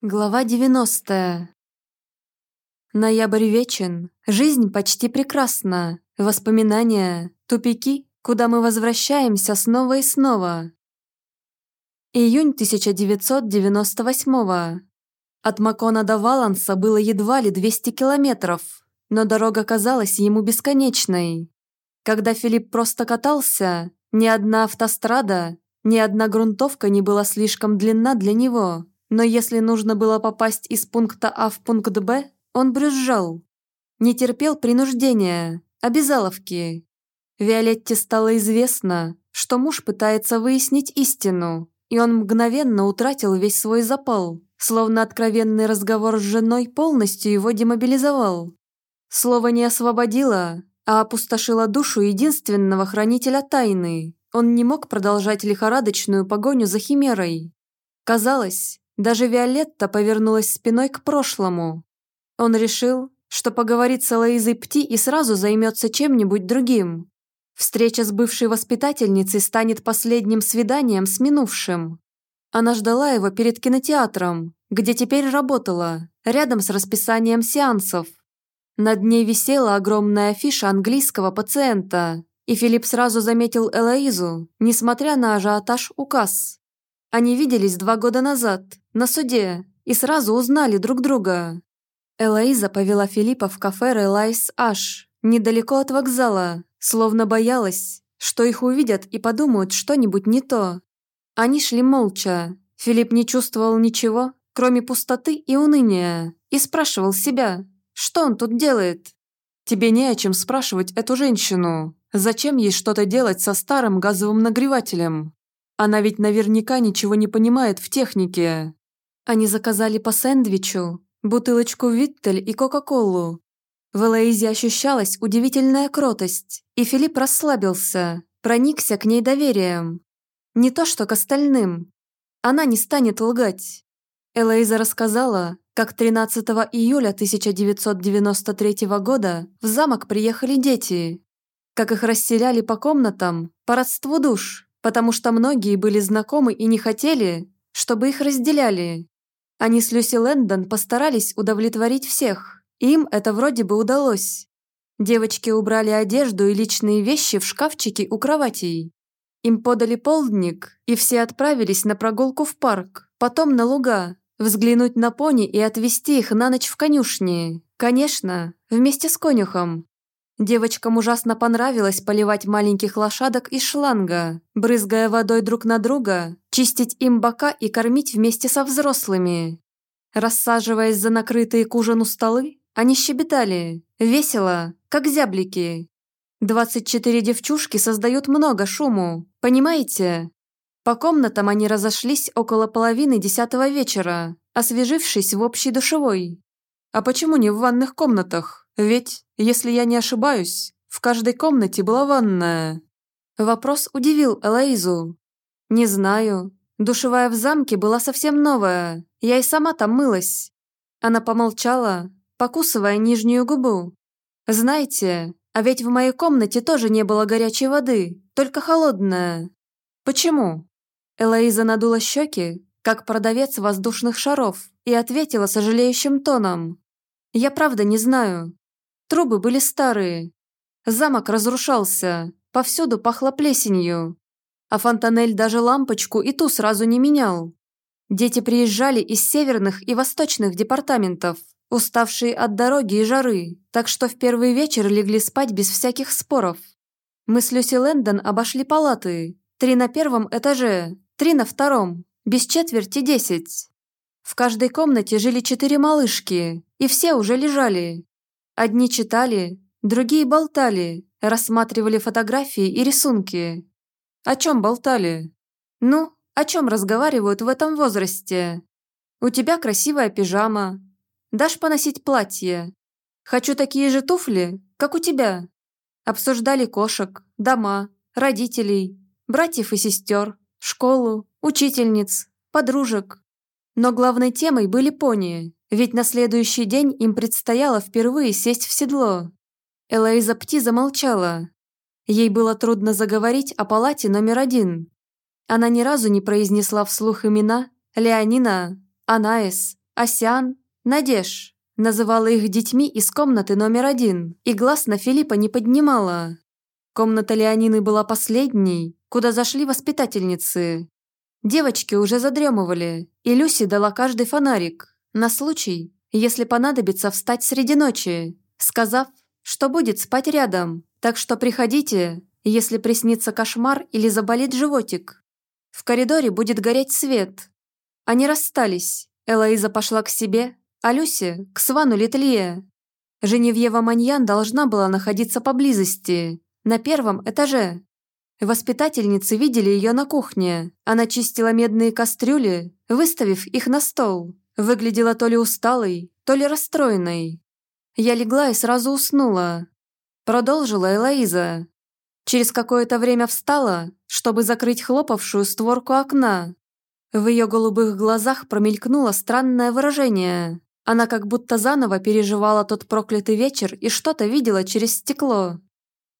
Глава 90. Ноябрь вечен, жизнь почти прекрасна, воспоминания, тупики, куда мы возвращаемся снова и снова. Июнь 1998 От Макона до Валанса было едва ли 200 километров, но дорога казалась ему бесконечной. Когда Филипп просто катался, ни одна автострада, ни одна грунтовка не была слишком длинна для него. Но если нужно было попасть из пункта А в пункт Б, он брюзжал. Не терпел принуждения, обязаловки. Виолетте стало известно, что муж пытается выяснить истину, и он мгновенно утратил весь свой запал, словно откровенный разговор с женой полностью его демобилизовал. Слово не освободило, а опустошило душу единственного хранителя тайны. Он не мог продолжать лихорадочную погоню за химерой. Казалось, даже Виолетта повернулась спиной к прошлому. Он решил, что поговорит с Элоизой Пти и сразу займется чем-нибудь другим. Встреча с бывшей воспитательницей станет последним свиданием с минувшим. Она ждала его перед кинотеатром, где теперь работала, рядом с расписанием сеансов. Над ней висела огромная афиша английского пациента, и Филипп сразу заметил Элоизу, несмотря на ажиотаж указ. Они виделись два года назад, на суде, и сразу узнали друг друга. Элоиза повела Филиппа в кафе Релайс Аш, недалеко от вокзала, словно боялась, что их увидят и подумают что-нибудь не то. Они шли молча. Филипп не чувствовал ничего, кроме пустоты и уныния, и спрашивал себя, что он тут делает. «Тебе не о чем спрашивать эту женщину. Зачем ей что-то делать со старым газовым нагревателем?» Она ведь наверняка ничего не понимает в технике. Они заказали по сэндвичу, бутылочку Виттель и Кока-Колу. В Элоизе ощущалась удивительная кротость, и Филипп расслабился, проникся к ней доверием. Не то что к остальным. Она не станет лгать. Элоиза рассказала, как 13 июля 1993 года в замок приехали дети. Как их расселяли по комнатам, по родству душ, потому что многие были знакомы и не хотели, чтобы их разделяли. Они с Люси Лэндон постарались удовлетворить всех, им это вроде бы удалось. Девочки убрали одежду и личные вещи в шкафчики у кроватей. Им подали полдник, и все отправились на прогулку в парк, потом на луга, взглянуть на пони и отвезти их на ночь в конюшни. Конечно, вместе с конюхом. Девочкам ужасно понравилось поливать маленьких лошадок из шланга, брызгая водой друг на друга, чистить им бока и кормить вместе со взрослыми. Рассаживаясь за накрытые к ужину столы, они щебетали, весело, как зяблики. 24 девчушки создают много шуму, понимаете? По комнатам они разошлись около половины десятого вечера, освежившись в общей душевой. А почему не в ванных комнатах? Ведь, если я не ошибаюсь, в каждой комнате была ванная. Вопрос удивил Элоизу. Не знаю. Душевая в замке была совсем новая. Я и сама там мылась. Она помолчала, покусывая нижнюю губу. Знаете, а ведь в моей комнате тоже не было горячей воды, только холодная. Почему? Элоиза надула щеки, как продавец воздушных шаров, и ответила сожалеющим тоном. «Я правда не знаю. Трубы были старые. Замок разрушался, повсюду пахло плесенью. А Фонтанель даже лампочку и ту сразу не менял. Дети приезжали из северных и восточных департаментов, уставшие от дороги и жары, так что в первый вечер легли спать без всяких споров. Мы с Люси Лэндон обошли палаты. Три на первом этаже, три на втором, без четверти десять. В каждой комнате жили четыре малышки, и все уже лежали. Одни читали, другие болтали, рассматривали фотографии и рисунки. О чем болтали? Ну, о чем разговаривают в этом возрасте? У тебя красивая пижама. Дашь поносить платье? Хочу такие же туфли, как у тебя. Обсуждали кошек, дома, родителей, братьев и сестер, школу, учительниц, подружек. Но главной темой были пони, ведь на следующий день им предстояло впервые сесть в седло. Элоиза Пти замолчала. Ей было трудно заговорить о палате номер один. Она ни разу не произнесла вслух имена Леонина, Анаис, Асян, Надеж. Называла их детьми из комнаты номер один и глаз на Филиппа не поднимала. Комната Леонины была последней, куда зашли воспитательницы. Девочки уже задремывали, и Люси дала каждый фонарик, на случай, если понадобится встать среди ночи, сказав, что будет спать рядом, так что приходите, если приснится кошмар или заболит животик. В коридоре будет гореть свет. Они расстались. Элоиза пошла к себе, а Люси – к Свану Летлие. Женевьева Маньян должна была находиться поблизости, на первом этаже. Воспитательницы видели ее на кухне. Она чистила медные кастрюли, выставив их на стол. Выглядела то ли усталой, то ли расстроенной. Я легла и сразу уснула. Продолжила Элоиза. Через какое-то время встала, чтобы закрыть хлопавшую створку окна. В ее голубых глазах промелькнуло странное выражение. Она как будто заново переживала тот проклятый вечер и что-то видела через стекло.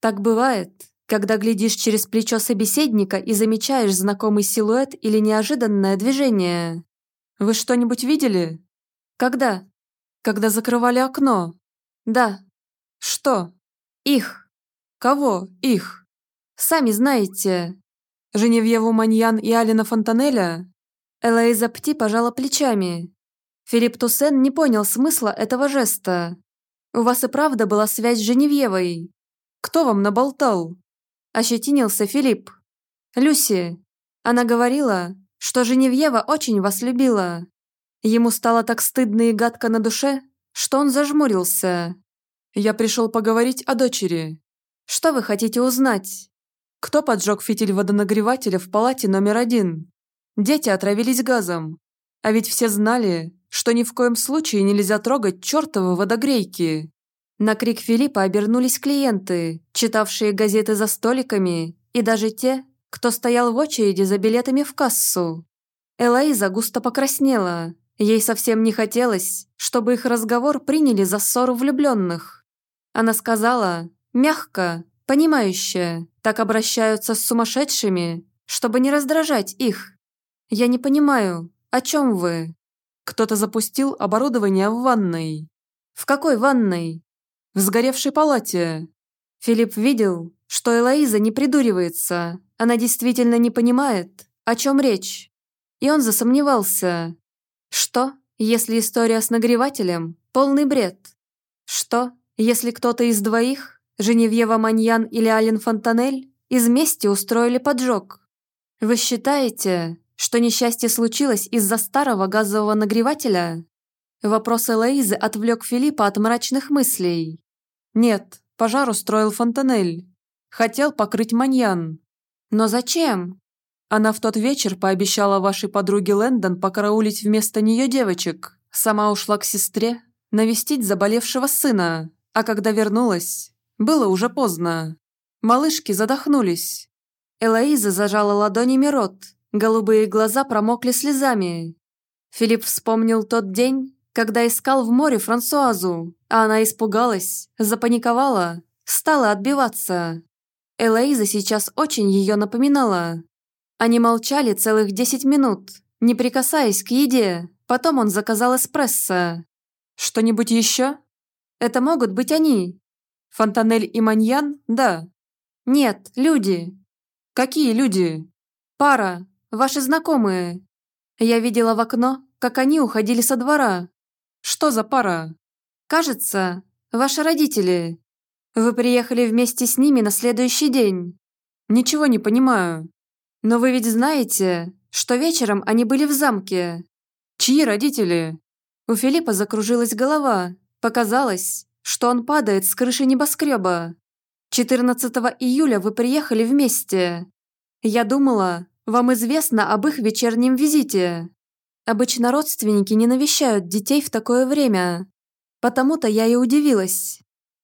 Так бывает, когда глядишь через плечо собеседника и замечаешь знакомый силуэт или неожиданное движение. Вы что-нибудь видели? Когда? Когда закрывали окно? Да. Что? Их. Кого их? Сами знаете. Женевьеву Маньян и Алина Фонтанеля? Элоиза Пти пожала плечами. Филипп Туссен не понял смысла этого жеста. «У вас и правда была связь с Женевьевой. Кто вам наболтал?» Ощетинился Филипп. «Люси. Она говорила, что Женевьева очень вас любила. Ему стало так стыдно и гадко на душе, что он зажмурился. Я пришел поговорить о дочери. Что вы хотите узнать? Кто поджег фитиль водонагревателя в палате номер один? Дети отравились газом. А ведь все знали, что ни в коем случае нельзя трогать чертовы водогрейки. На крик Филиппа обернулись клиенты, читавшие газеты за столиками, и даже те, кто стоял в очереди за билетами в кассу. Элоиза густо покраснела. Ей совсем не хотелось, чтобы их разговор приняли за ссору влюбленных. Она сказала, мягко, понимающе, так обращаются с сумасшедшими, чтобы не раздражать их. «Я не понимаю, о чем вы?» Кто-то запустил оборудование в ванной. В какой ванной? В сгоревшей палате. Филипп видел, что Элоиза не придуривается. Она действительно не понимает, о чем речь. И он засомневался. Что, если история с нагревателем – полный бред? Что, если кто-то из двоих, Женевьева Маньян или Ален Фонтанель, из мести устроили поджог? Вы считаете, что несчастье случилось из-за старого газового нагревателя? Вопрос Элоизы отвлек Филиппа от мрачных мыслей. Нет, пожар устроил Фонтанель. Хотел покрыть Маньян. Но зачем? Она в тот вечер пообещала вашей подруге Лэндон покараулить вместо нее девочек. Сама ушла к сестре, навестить заболевшего сына. А когда вернулась, было уже поздно. Малышки задохнулись. Элоиза зажала ладонями рот, Голубые глаза промокли слезами. Филипп вспомнил тот день, когда искал в море Франсуазу, она испугалась, запаниковала, стала отбиваться. Элоиза сейчас очень ее напоминала. Они молчали целых десять минут, не прикасаясь к еде. Потом он заказал эспрессо. «Что-нибудь еще?» «Это могут быть они». «Фонтанель и Маньян?» «Да». «Нет, люди». «Какие люди?» «Пара. Ваши знакомые. Я видела в окно, как они уходили со двора. Что за пара? Кажется, ваши родители. Вы приехали вместе с ними на следующий день. Ничего не понимаю. Но вы ведь знаете, что вечером они были в замке. Чьи родители? У Филиппа закружилась голова. Показалось, что он падает с крыши небоскреба. 14 июля вы приехали вместе. Я думала, вам известно об их вечернем визите. Обычно родственники не навещают детей в такое время. Потому-то я и удивилась.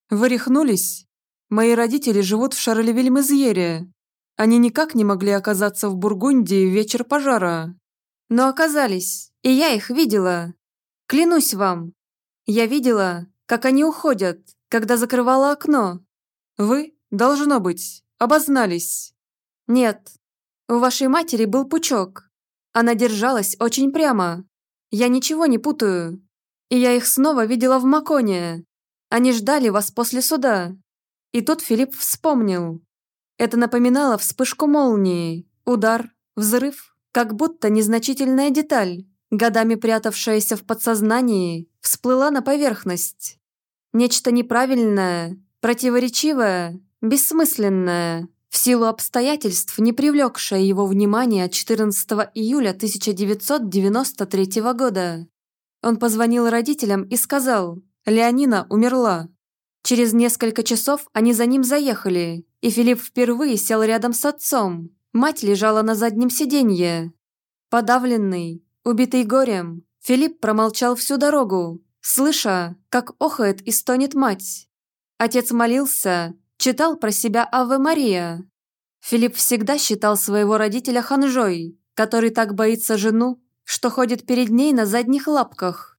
Вы рехнулись? Мои родители живут в Шарлевиль-Мезьере. Они никак не могли оказаться в Бургундии в вечер пожара. Но оказались, и я их видела. Клянусь вам. Я видела, как они уходят, когда закрывала окно. Вы, должно быть, обознались. Нет, у вашей матери был пучок. Она держалась очень прямо. Я ничего не путаю. И я их снова видела в Маконе. Они ждали вас после суда. И тут Филипп вспомнил. Это напоминало вспышку молнии, удар, взрыв, как будто незначительная деталь, годами прятавшаяся в подсознании, всплыла на поверхность. Нечто неправильное, противоречивое, бессмысленное, в силу обстоятельств, не привлекшее его внимания 14 июля 1993 года. Он позвонил родителям и сказал, Леонина умерла. Через несколько часов они за ним заехали, и Филипп впервые сел рядом с отцом. Мать лежала на заднем сиденье. Подавленный, убитый горем, Филипп промолчал всю дорогу, слыша, как охает и стонет мать. Отец молился, читал про себя Аве Мария. Филипп всегда считал своего родителя ханжой, который так боится жену, что ходит перед ней на задних лапках.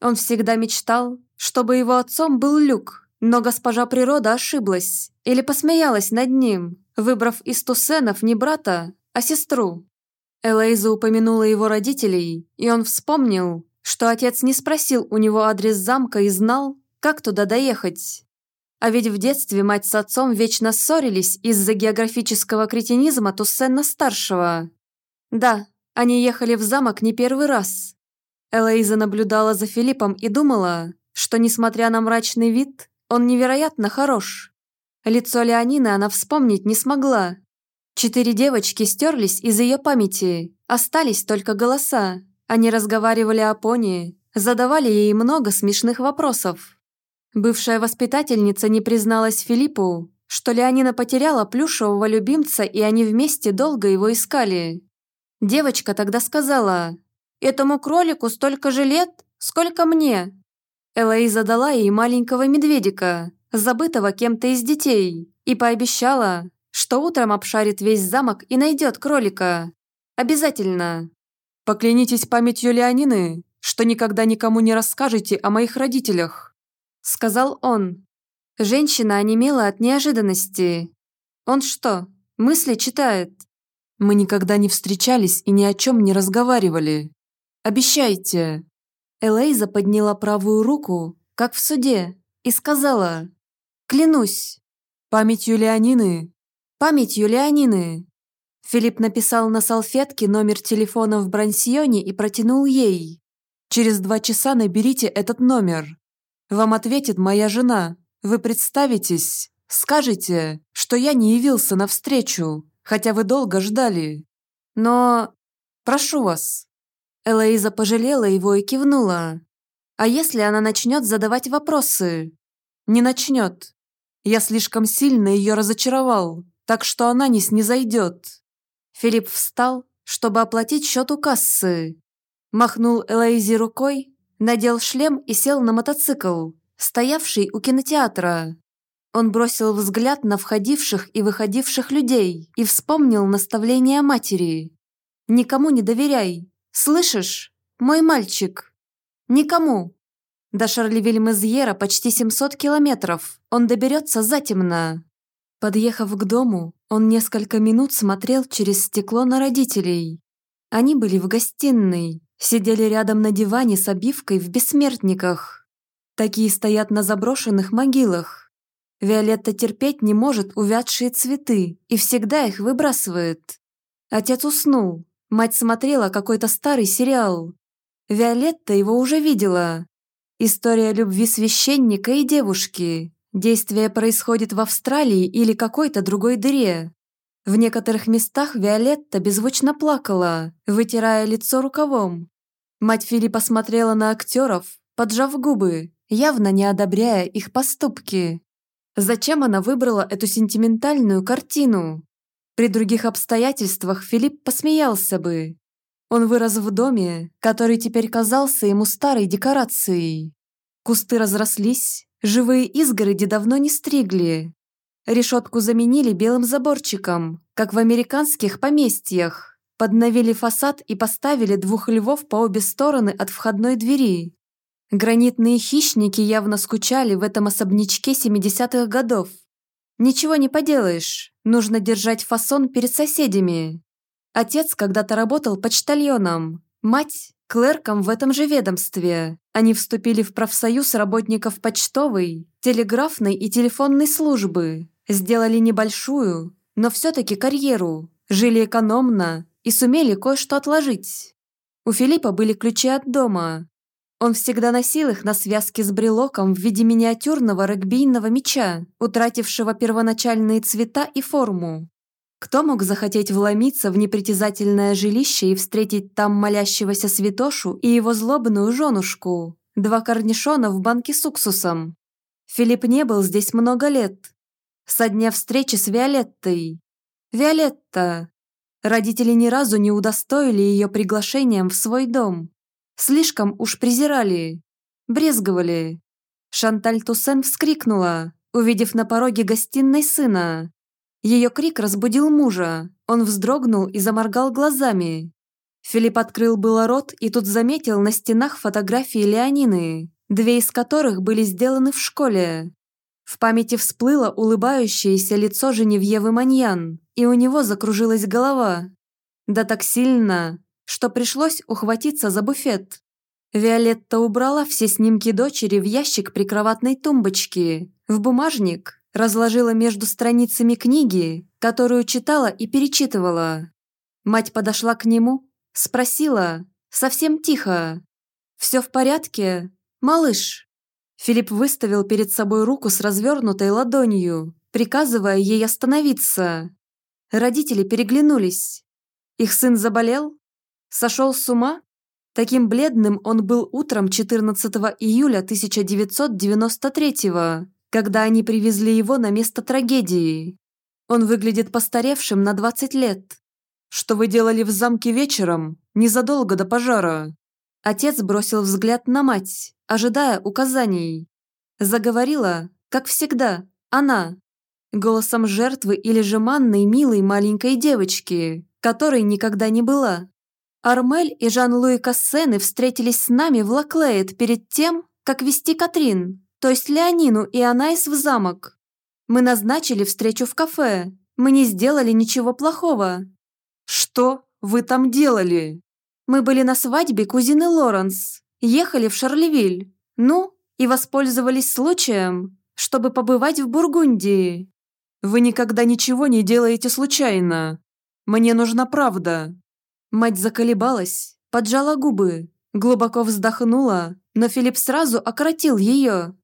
Он всегда мечтал, чтобы его отцом был Люк, но госпожа природа ошиблась или посмеялась над ним, выбрав из Тусенов не брата, а сестру. Элейза упомянула его родителей, и он вспомнил, что отец не спросил у него адрес замка и знал, как туда доехать. А ведь в детстве мать с отцом вечно ссорились из-за географического кретинизма Туссена-старшего. Да, они ехали в замок не первый раз. Элоиза наблюдала за Филиппом и думала, что, несмотря на мрачный вид, он невероятно хорош. Лицо Леонины она вспомнить не смогла. Четыре девочки стерлись из ее памяти, остались только голоса. Они разговаривали о пони, задавали ей много смешных вопросов. Бывшая воспитательница не призналась Филиппу, что Леонина потеряла плюшевого любимца, и они вместе долго его искали. Девочка тогда сказала, «Этому кролику столько же лет, сколько мне». Элоиза дала ей маленького медведика, забытого кем-то из детей, и пообещала, что утром обшарит весь замок и найдет кролика. Обязательно. Поклянитесь памятью Леонины, что никогда никому не расскажете о моих родителях сказал он. Женщина онемела от неожиданности. Он что, мысли читает? Мы никогда не встречались и ни о чем не разговаривали. Обещайте. Элейза подняла правую руку, как в суде, и сказала «Клянусь». «Памятью Леонины». «Памятью Леонины». Филипп написал на салфетке номер телефона в Брансьоне и протянул ей. «Через два часа наберите этот номер. Вам ответит моя жена. Вы представитесь, скажете, что я не явился навстречу, хотя вы долго ждали. Но... Прошу вас». Элоиза пожалела его и кивнула. «А если она начнет задавать вопросы?» «Не начнет. Я слишком сильно ее разочаровал, так что она не снизойдет». Филипп встал, чтобы оплатить счет у кассы. Махнул Элоизе рукой, надел шлем и сел на мотоцикл, стоявший у кинотеатра. Он бросил взгляд на входивших и выходивших людей и вспомнил наставление матери. «Никому не доверяй. Слышишь? Мой мальчик. Никому. До Шарлевиль-Мезьера почти 700 километров. Он доберется затемно». Подъехав к дому, он несколько минут смотрел через стекло на родителей. Они были в гостиной, Сидели рядом на диване с обивкой в бессмертниках. Такие стоят на заброшенных могилах. Виолетта терпеть не может увядшие цветы и всегда их выбрасывает. Отец уснул. Мать смотрела какой-то старый сериал. Виолетта его уже видела. История любви священника и девушки. Действие происходит в Австралии или какой-то другой дыре. В некоторых местах Виолетта беззвучно плакала, вытирая лицо рукавом. Мать Филиппа смотрела на актеров, поджав губы, явно не одобряя их поступки. Зачем она выбрала эту сентиментальную картину? При других обстоятельствах Филипп посмеялся бы. Он вырос в доме, который теперь казался ему старой декорацией. Кусты разрослись, живые изгороди давно не стригли, Решетку заменили белым заборчиком, как в американских поместьях. Подновили фасад и поставили двух львов по обе стороны от входной двери. Гранитные хищники явно скучали в этом особнячке 70-х годов. Ничего не поделаешь, нужно держать фасон перед соседями. Отец когда-то работал почтальоном, мать – клерком в этом же ведомстве. Они вступили в профсоюз работников почтовой, телеграфной и телефонной службы, сделали небольшую, но все-таки карьеру, жили экономно и сумели кое-что отложить. У Филиппа были ключи от дома. Он всегда носил их на связке с брелоком в виде миниатюрного регбийного мяча, утратившего первоначальные цвета и форму. Кто мог захотеть вломиться в непритязательное жилище и встретить там молящегося святошу и его злобную женушку? Два корнишона в банке с уксусом. Филипп не был здесь много лет. Со дня встречи с Виолеттой. Виолетта. Родители ни разу не удостоили ее приглашением в свой дом. Слишком уж презирали. Брезговали. Шанталь Туссен вскрикнула, увидев на пороге гостиной сына. Ее крик разбудил мужа. Он вздрогнул и заморгал глазами. Филипп открыл было рот и тут заметил на стенах фотографии Леонины, две из которых были сделаны в школе. В памяти всплыло улыбающееся лицо Женевьевы Маньян, и у него закружилась голова. Да так сильно, что пришлось ухватиться за буфет. Виолетта убрала все снимки дочери в ящик прикроватной тумбочки, в бумажник, Разложила между страницами книги, которую читала и перечитывала. Мать подошла к нему, спросила, совсем тихо. «Все в порядке, малыш?» Филипп выставил перед собой руку с развернутой ладонью, приказывая ей остановиться. Родители переглянулись. Их сын заболел? Сошел с ума? Таким бледным он был утром 14 июля 1993 года когда они привезли его на место трагедии. Он выглядит постаревшим на 20 лет. Что вы делали в замке вечером, незадолго до пожара? Отец бросил взгляд на мать, ожидая указаний. Заговорила, как всегда, она. Голосом жертвы или же манной милой маленькой девочки, которой никогда не была. Армель и Жан-Луи Кассены встретились с нами в Лаклеет перед тем, как вести Катрин то есть Леонину и Анайс в замок. Мы назначили встречу в кафе. Мы не сделали ничего плохого». «Что вы там делали?» «Мы были на свадьбе кузины Лоренс. Ехали в Шарлевиль. Ну, и воспользовались случаем, чтобы побывать в Бургундии». «Вы никогда ничего не делаете случайно. Мне нужна правда». Мать заколебалась, поджала губы, глубоко вздохнула, но Филипп сразу окоротил ее.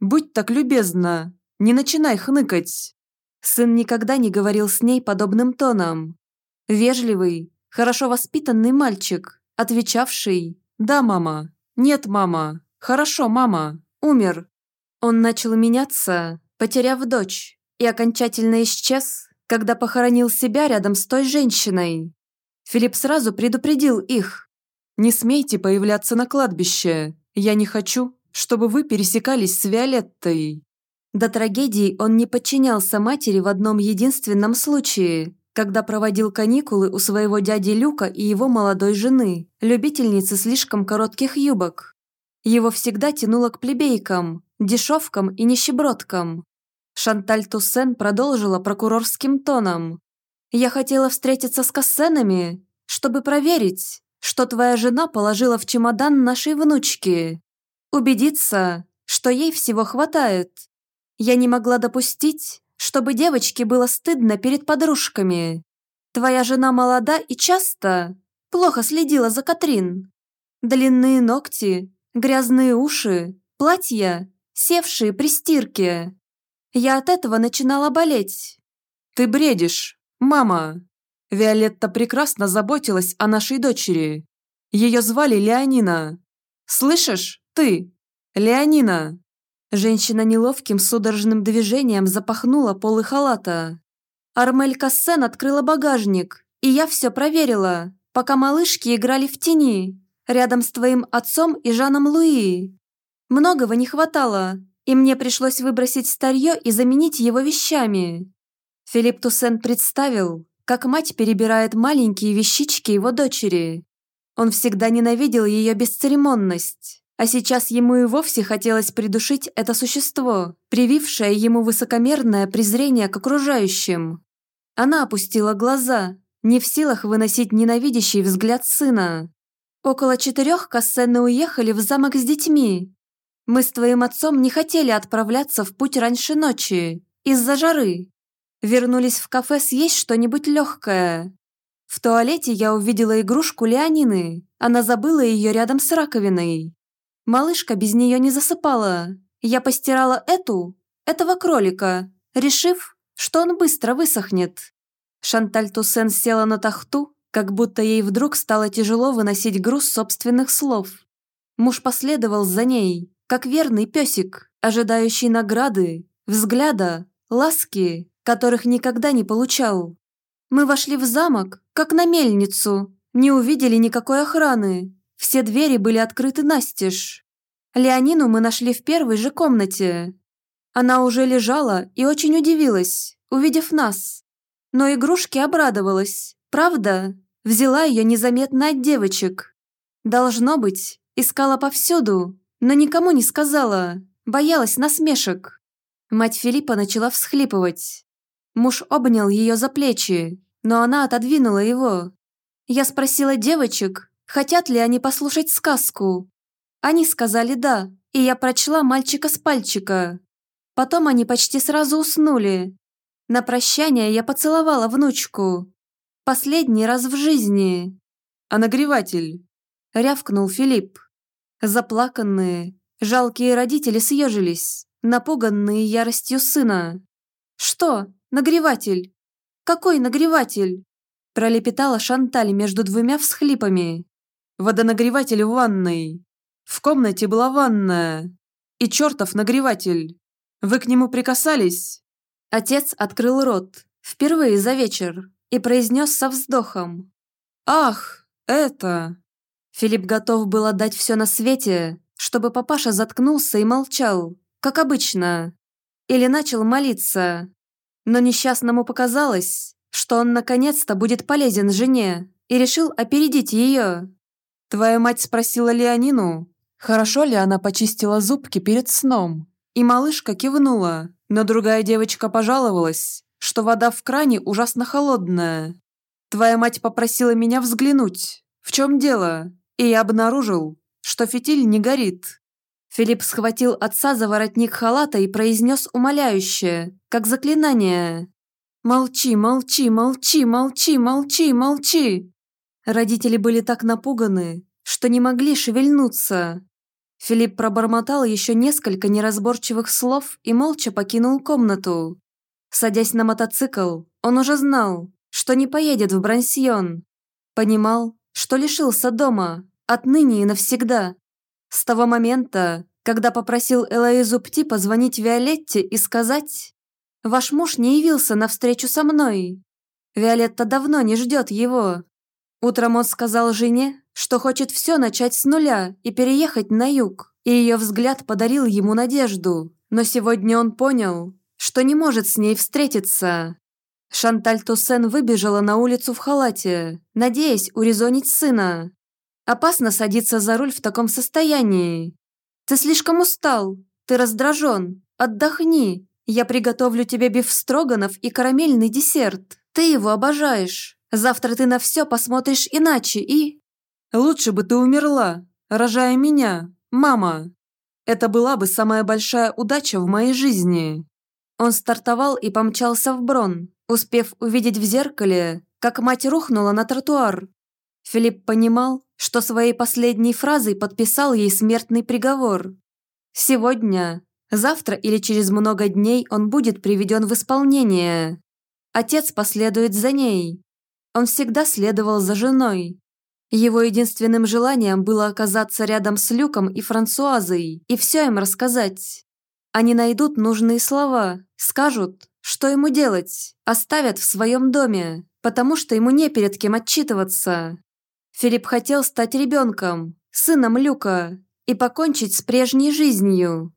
«Будь так любезна, не начинай хныкать!» Сын никогда не говорил с ней подобным тоном. Вежливый, хорошо воспитанный мальчик, отвечавший «Да, мама», «Нет, мама», «Хорошо, мама», «Умер». Он начал меняться, потеряв дочь, и окончательно исчез, когда похоронил себя рядом с той женщиной. Филипп сразу предупредил их. «Не смейте появляться на кладбище. Я не хочу, чтобы вы пересекались с Виолеттой». До трагедии он не подчинялся матери в одном единственном случае, когда проводил каникулы у своего дяди Люка и его молодой жены, любительницы слишком коротких юбок. Его всегда тянуло к плебейкам, дешевкам и нищебродкам. Шанталь Туссен продолжила прокурорским тоном. «Я хотела встретиться с Кассенами, чтобы проверить, что твоя жена положила в чемодан нашей внучки. Убедиться, что ей всего хватает. Я не могла допустить, чтобы девочке было стыдно перед подружками. Твоя жена молода и часто плохо следила за Катрин. Длинные ногти, грязные уши, платья, севшие при стирке. Я от этого начинала болеть. Ты бредишь, мама. Виолетта прекрасно заботилась о нашей дочери. Ее звали Леонина. Слышишь? Ты! Леонина!» Женщина неловким судорожным движением запахнула полы халата. Армель Кассен открыла багажник, и я все проверила, пока малышки играли в тени, рядом с твоим отцом и Жаном Луи. Многого не хватало, и мне пришлось выбросить старье и заменить его вещами. Филипп Туссен представил, как мать перебирает маленькие вещички его дочери. Он всегда ненавидел ее бесцеремонность. А сейчас ему и вовсе хотелось придушить это существо, привившее ему высокомерное презрение к окружающим. Она опустила глаза, не в силах выносить ненавидящий взгляд сына. Около четырех Кассены уехали в замок с детьми. Мы с твоим отцом не хотели отправляться в путь раньше ночи, из-за жары. Вернулись в кафе съесть что-нибудь легкое. В туалете я увидела игрушку Леонины. Она забыла ее рядом с раковиной. Малышка без нее не засыпала. Я постирала эту, этого кролика, решив, что он быстро высохнет. Шанталь Туссен села на тахту, как будто ей вдруг стало тяжело выносить груз собственных слов. Муж последовал за ней, как верный песик, ожидающий награды, взгляда, ласки, которых никогда не получал. Мы вошли в замок, как на мельницу, не увидели никакой охраны. Все двери были открыты настежь. Леонину мы нашли в первой же комнате. Она уже лежала и очень удивилась, увидев нас. Но игрушки обрадовалась, правда? Взяла ее незаметно от девочек. Должно быть, искала повсюду, но никому не сказала, боялась насмешек. Мать Филиппа начала всхлипывать. Муж обнял ее за плечи, но она отодвинула его. Я спросила девочек, хотят ли они послушать сказку. Они сказали «да», и я прочла «Мальчика с пальчика». Потом они почти сразу уснули. На прощание я поцеловала внучку. Последний раз в жизни. «А нагреватель?» – рявкнул Филипп. Заплаканные, жалкие родители съежились, напуганные яростью сына. «Что? Нагреватель? Какой нагреватель?» Пролепетала Шанталь между двумя всхлипами. «Водонагреватель в ванной. В комнате была ванная. И чертов нагреватель. Вы к нему прикасались?» Отец открыл рот, впервые за вечер, и произнес со вздохом. «Ах, это...» Филипп готов был отдать все на свете, чтобы папаша заткнулся и молчал, как обычно. Или начал молиться. Но несчастному показалось, что он наконец-то будет полезен жене и решил опередить ее. «Твоя мать спросила Леонину, хорошо ли она почистила зубки перед сном?» И малышка кивнула, но другая девочка пожаловалась, что вода в кране ужасно холодная. Твоя мать попросила меня взглянуть. В чем дело? И я обнаружил, что фитиль не горит. Филипп схватил отца за воротник халата и произнес умоляюще, как заклинание. «Молчи, молчи, молчи, молчи, молчи, молчи!» Родители были так напуганы, что не могли шевельнуться. Филипп пробормотал еще несколько неразборчивых слов и молча покинул комнату. Садясь на мотоцикл, он уже знал, что не поедет в Брансьон. Понимал, что лишился дома, отныне и навсегда. С того момента, когда попросил Элоизу Пти позвонить Виолетте и сказать «Ваш муж не явился на встречу со мной. Виолетта давно не ждет его». Утром он сказал жене, что хочет все начать с нуля и переехать на юг, и ее взгляд подарил ему надежду. Но сегодня он понял, что не может с ней встретиться. Шанталь Туссен выбежала на улицу в халате, надеясь урезонить сына. Опасно садиться за руль в таком состоянии. Ты слишком устал, ты раздражен. Отдохни, я приготовлю тебе бифстроганов и карамельный десерт. Ты его обожаешь. Завтра ты на все посмотришь иначе и... Лучше бы ты умерла, рожая меня, мама. Это была бы самая большая удача в моей жизни. Он стартовал и помчался в Брон, успев увидеть в зеркале, как мать рухнула на тротуар. Филипп понимал, что своей последней фразой подписал ей смертный приговор. Сегодня, завтра или через много дней он будет приведен в исполнение. Отец последует за ней. Он всегда следовал за женой. Его единственным желанием было оказаться рядом с Люком и Франсуазой и все им рассказать. Они найдут нужные слова, скажут, что ему делать, оставят в своем доме, потому что ему не перед кем отчитываться. Филипп хотел стать ребенком, сыном Люка, и покончить с прежней жизнью.